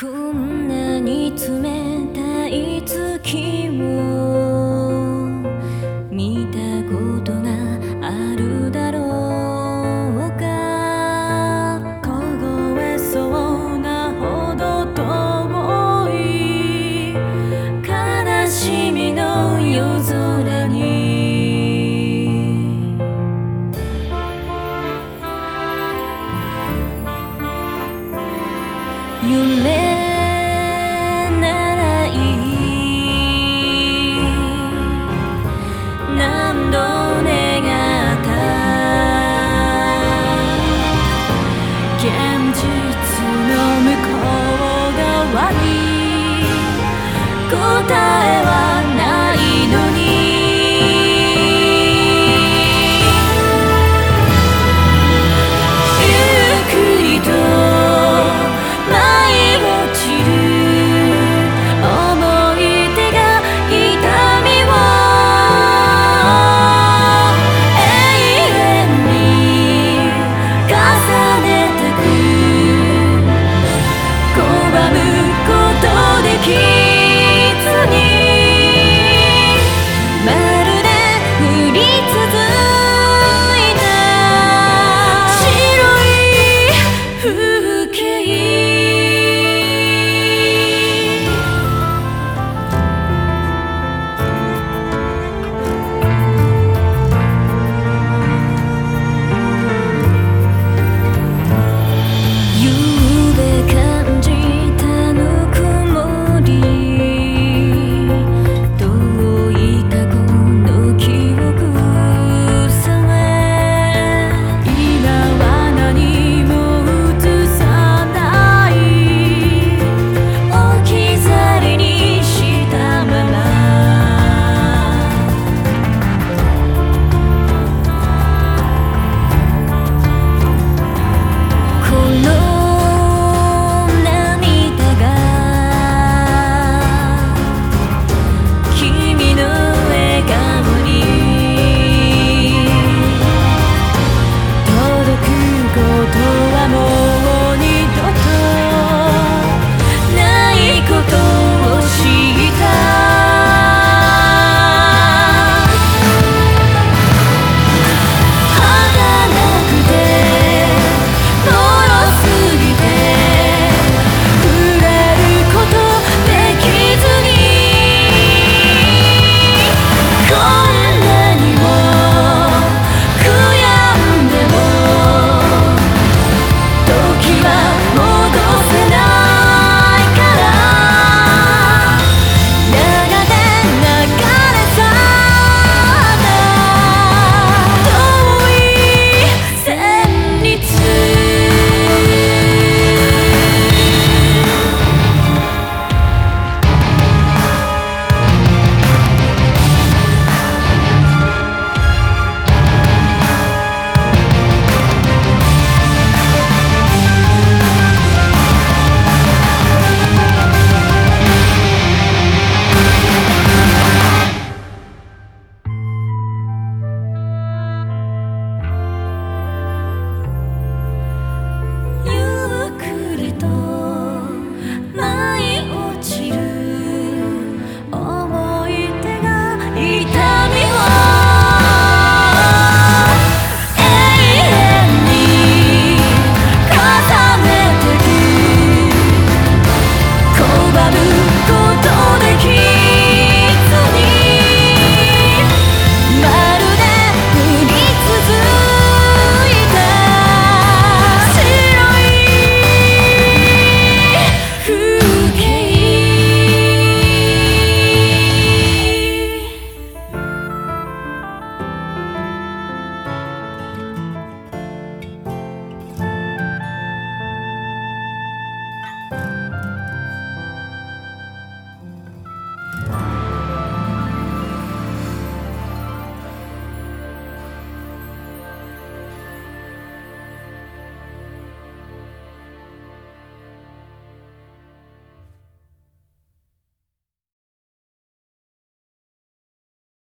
こんなに冷